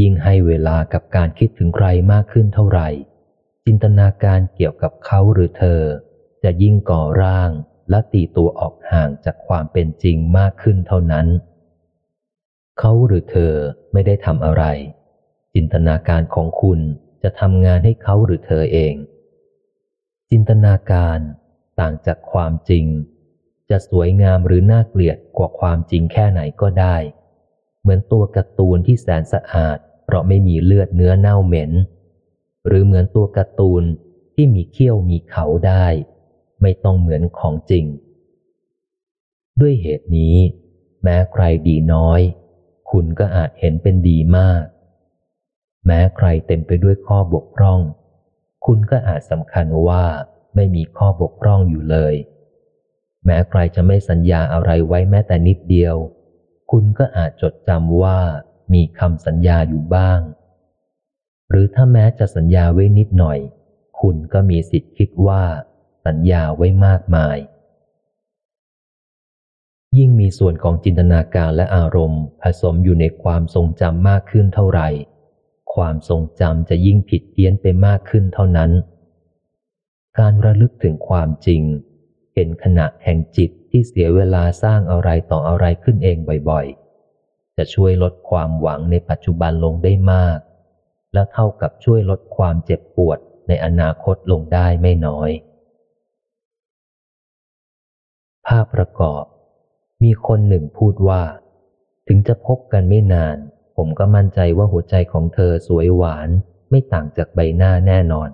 ยิ่งให้เวลากับการคิดถึงใครมากขึ้นเท่าไหร่ จินตนาการเกี่ยวกับเขาหรือเธอ จะยิ่งก่อร่างและตีตัวออกห่างจากความเป็นจริงมากขึ้นเท่านั้น เขาหรือเธอไม่ได้ทำอะไร จินตนาการของคุณจะทำงานให้เขาหรือเธอเอง จินตนาการต่างจากความจริง จะสวยงามหรือน่าเกลียดกว่าความจริงแค่ไหนก็ได้ เหมือนตัวการ์ตูนที่แสนสะอาด เพราะไม่มีเลือดเนื้อเน่าเหม็น หรือเหมือนตัวการ์ตูนที่มีเขี้ยวมีเขาได้ ไม่ต้องเหมือนของจริง ด้วยเหตุนี้ แม้ใครดีน้อย คุณก็อาจเห็นเป็นดีมาก แม้ใครเต็มไปด้วยข้อบกพร่อง คุณก็อาจสำคัญว่าไม่มีข้อบกพร่องอยู่เลย แม้ใครจะไม่สัญญาอะไรไว้แม้แต่นิดเดียว คุณก็อาจจดจำว่ามีคำสัญญาอยู่บ้าง หรือถ้าแม้จะสัญญาไว้นิดหน่อย คุณก็มีสิทธิ์คิดว่า สัญญาไว้มากมาย ยิ่งมีส่วนของจินตนาการและอารมณ์ ผสมอยู่ในความทรงจำมากขึ้นเท่าไหร่ ความทรงจำจะยิ่งผิดเพี้ยนไปมากขึ้นเท่านั้น การระลึกถึงความจริงเห็นขณะแห่งจิต ที่เสียเวลาสร้างอะไรต่ออะไรขึ้นเองบ่อยๆ จะช่วยลดความหวังในปัจจุบันลงได้มาก และเท่ากับช่วยลดความเจ็บปวดในอนาคตลงได้ไม่น้อย ภาพประกอบ มีคนหนึ่งพูดว่า ถึงจะพบกันไม่นาน ผมก็มั่นใจว่าหัวใจของเธอสวยหวานไม่ต่างจากใบหน้าแน่นอน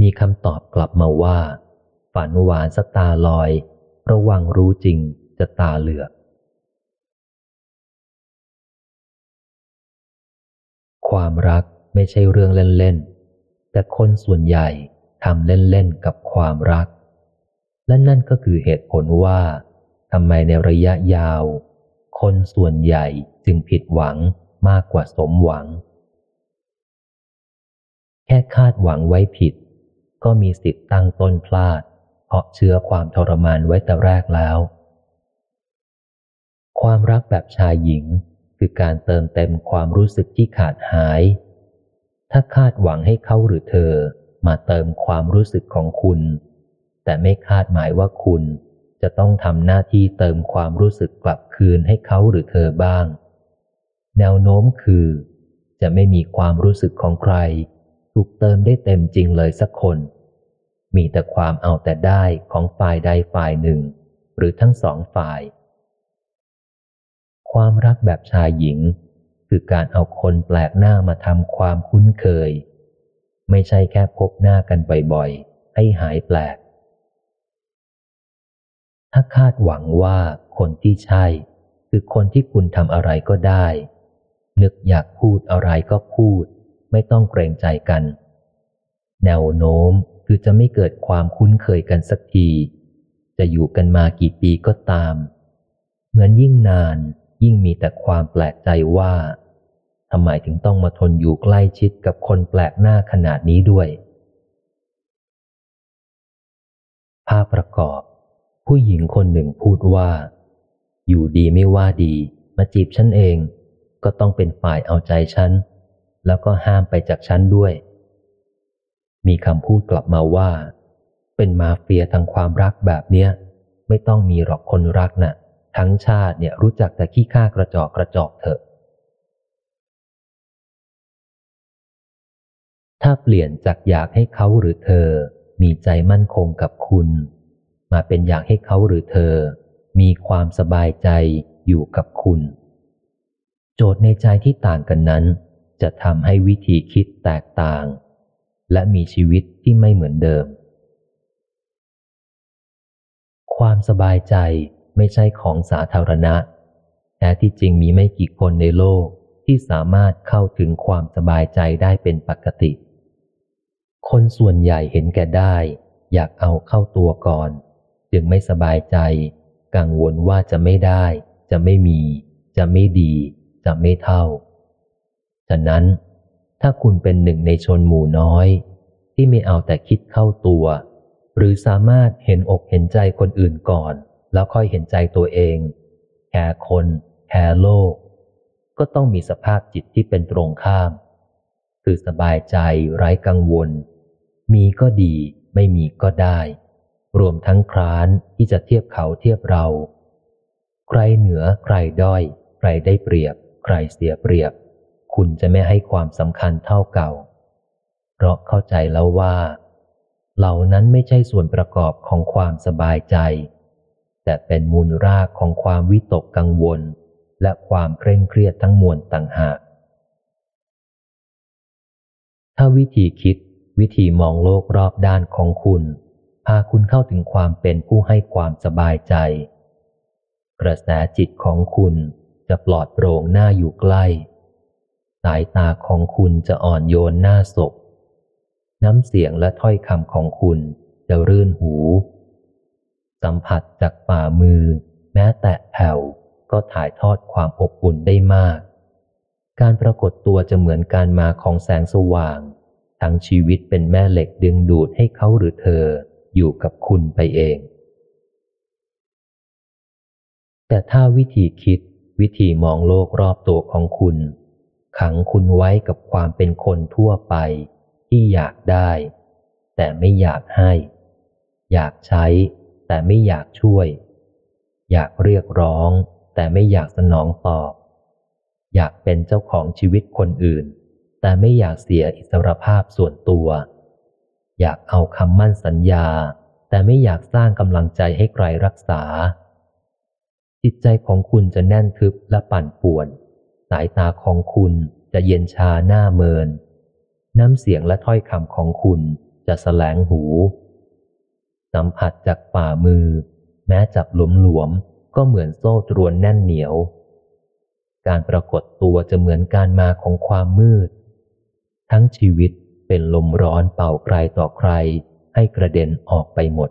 มีคำตอบกลับมาว่า ฝันหวานสตาลอย ระวังรู้จริงจะตาเหลือก ความรักไม่ใช่เรื่องเล่นๆ แต่คนส่วนใหญ่ทำเล่นๆ กับความรัก และนั่นก็คือเหตุผลว่าทำไมในระยะยาว คนส่วนใหญ่จึงผิดหวังมากกว่าสมหวัง แค่คาดหวังไว้ผิด ก็มีสิทธิ์ตั้งต้นพลาด เพราะเชื้อความทรมานไว้แต่แรกแล้ว ความรักแบบชายหญิงคือการเติมเต็มความรู้สึกที่ขาดหาย ถ้าคาดหวังให้เขาหรือเธอมาเติมความรู้สึกของคุณ แต่ไม่คาดหมายว่าคุณจะต้องทำหน้าที่เติมความรู้สึกกลับคืนให้เขาหรือเธอบ้าง แนวโน้มคือ จะไม่มีความรู้สึกของใคร ถูกเติมได้เต็มจริงเลยสักคน มีแต่ความเอาแต่ได้ของฝ่ายใดฝ่ายหนึ่ง หรือทั้งสองฝ่าย ความรักแบบชายหญิง คือการเอาคนแปลกหน้ามาทำความคุ้นเคย ไม่ใช่แค่พบหน้ากันบ่อยๆ ให้หายแปลก ถ้าคาดหวังว่าคนที่ใช่ คือคนที่คุณทำอะไรก็ได้ นึกอยากพูดอะไรก็พูด ไม่ต้องเกรงใจกัน แนวโน้ม คือจะไม่เกิดความคุ้นเคยกันสักที จะอยู่กันมากี่ปีก็ตาม เหมือนยิ่งนานยิ่งมีแต่ความแปลกใจว่าทำไมถึงต้องมาทนอยู่ใกล้ชิดกับคนแปลกหน้าขนาดนี้ด้วย ภาพประกอบ ผู้หญิงคนหนึ่งพูดว่า อยู่ดีไม่ว่าดี มาจีบฉันเอง ก็ต้องเป็นฝ่ายเอาใจฉัน แล้วก็ห้ามไปจากฉันด้วย มีคำพูดกลับมาว่า เป็นมาเฟียทางความรักแบบเนี้ย ไม่ต้องมีหรอกคนรักนะ่ะ ทั้งชาติเนี่ยรู้จักแต่ขี้ข้ากระจอกกระจอกเถอะ ถ้าเปลี่ยนจากอยากให้เขาหรือเธอ มีใจมั่นคงกับคุณ มาเป็นอยากให้เขาหรือเธอ มีความสบายใจอยู่กับคุณ โจทย์ในใจที่ต่างกันนั้นจะทำให้วิธีคิดแตกต่าง และมีชีวิตที่ไม่เหมือนเดิม ความสบายใจไม่ใช่ของสาธารณะ แต่ที่จริงมีไม่กี่คนในโลกที่สามารถเข้าถึงความสบายใจได้เป็นปกติ คนส่วนใหญ่เห็นแก่ได้ อยากเอาเข้าตัวก่อน จึงไม่สบายใจ กังวลว่าจะไม่ได้ จะไม่มี จะไม่ดี จะไม่เท่า ฉะนั้น ถ้าคุณเป็นหนึ่งในชนหมู่น้อย ที่ไม่เอาแต่คิดเข้าตัว หรือสามารถเห็นอกเห็นใจคนอื่นก่อน แล้วค่อยเห็นใจตัวเองแคร์คนแคร์โลก ก็ต้องมีสภาพจิตที่เป็นตรงข้าม คือสบายใจไร้กังวล มีก็ดีไม่มีก็ได้ รวมทั้งคร้านที่จะเทียบเขาเทียบเรา ใครเหนือใครด้อย ใครได้เปรียบ ใครเสียเปรียบ คุณจะไม่ให้ความสำคัญเท่าเก่า เพราะเข้าใจแล้วว่า เหล่านั้นไม่ใช่ส่วนประกอบของความสบายใจ แต่เป็นมูลรากของความวิตกกังวล และความเคร่งเครียดทั้งมวลต่างหาก ถ้าวิธีคิดวิธีมองโลกรอบด้านของคุณพาคุณเข้าถึงความเป็นผู้ให้ความสบายใจ กระแสจิตของคุณจะปลอดโปร่งหน้าอยู่ใกล้ายตาของคุณจะอ่อนโยนหน้าศพ น้ำเสียงและถ้อยคำของคุณจะรื่นหู สัมผัสจากฝ่ามือ แม้แต่แผ่วก็ถ่ายทอดความอบอุ่นได้มาก การปรากฏตัวจะเหมือนการมาของแสงสว่าง ทั้งชีวิตเป็นแม่เหล็กดึงดูดให้เขาหรือเธออยู่กับคุณไปเอง แต่ถ้าวิธีคิดวิธีมองโลกรอบตัวของคุณ ขังคุณไว้กับความเป็นคนทั่วไป ที่อยากได้ แต่ไม่อยากให้ อยากใช้ แต่ไม่อยากช่วย อยากเรียกร้อง แต่ไม่อยากสนองตอบ อยากเป็นเจ้าของชีวิตคนอื่น แต่ไม่อยากเสียอิสรภาพส่วนตัว อยากเอาคำมั่นสัญญา แต่ไม่อยากสร้างกำลังใจให้ใครรักษา จิตใจของคุณจะแน่นทึบและปั่นป่วน สายตาของคุณจะเย็นชาหน้าเมิน น้ำเสียงและถ้อยคำของคุณจะแสลงหู สัมผัสจากฝ่ามือ แม้จับหลวมหลวมก็เหมือนโซ่ตรวนแน่นเหนียว การปรากฏตัวจะเหมือนการมาของความมืด ทั้งชีวิตเป็นลมร้อนเป่าใครต่อใครให้กระเด็นออกไปหมด